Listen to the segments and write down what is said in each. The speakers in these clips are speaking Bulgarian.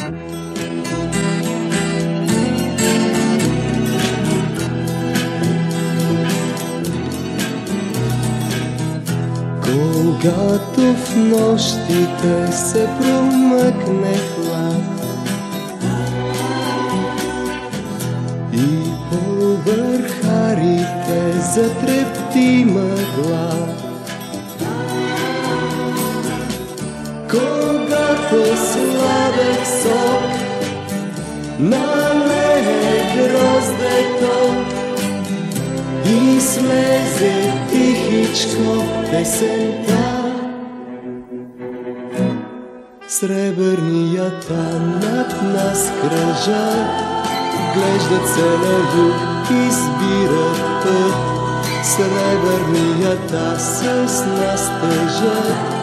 Когато в нощите се промъкне хлад И повърх харите затрепти мъгла Когато сладък сок налее гроздето. И слезе тихичко песента. Сребърнията над нас кръжат Глеждат се на юг, избират път. Сребърнията с нас тежат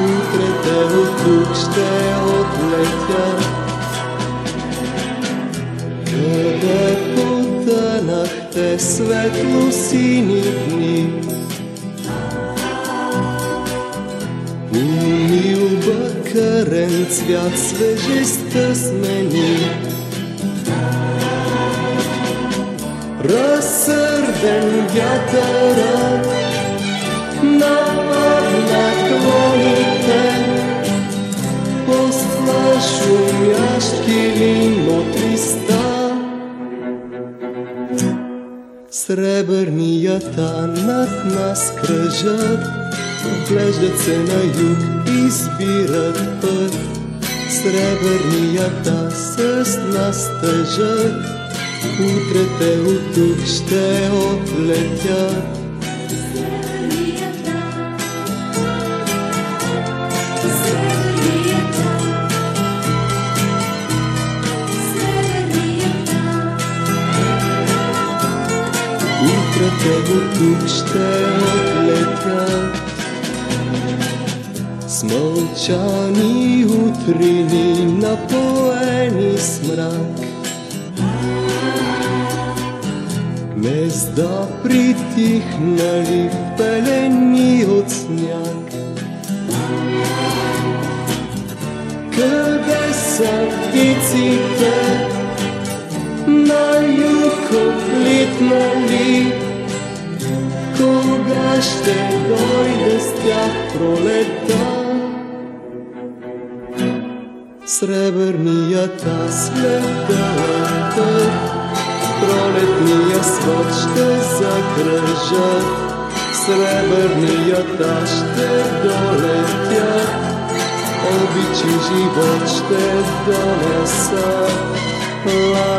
Утре те от тук ще отлетят Къде потънахте светло сини дни? Умил бъкърен цвят свежестта смени. Разсърден вятърът от листа. Сребърнията над нас кръжат, Глеждат се на юг, избират път. Сребърнията с нас тъжат, Утре те от тук ще отлетят. Утре те от тук ще отлетят. С мълчани утрини напоени с мрак Гнезда притихнали в пелени от сняг Къде са птиците на юг отлитнали Кога Ще дойде с тях пролета. Сребърнията след дълъг път пролетния свод ще закръжат, сребърнията ще долетят, обичи живот ще донеса. Ла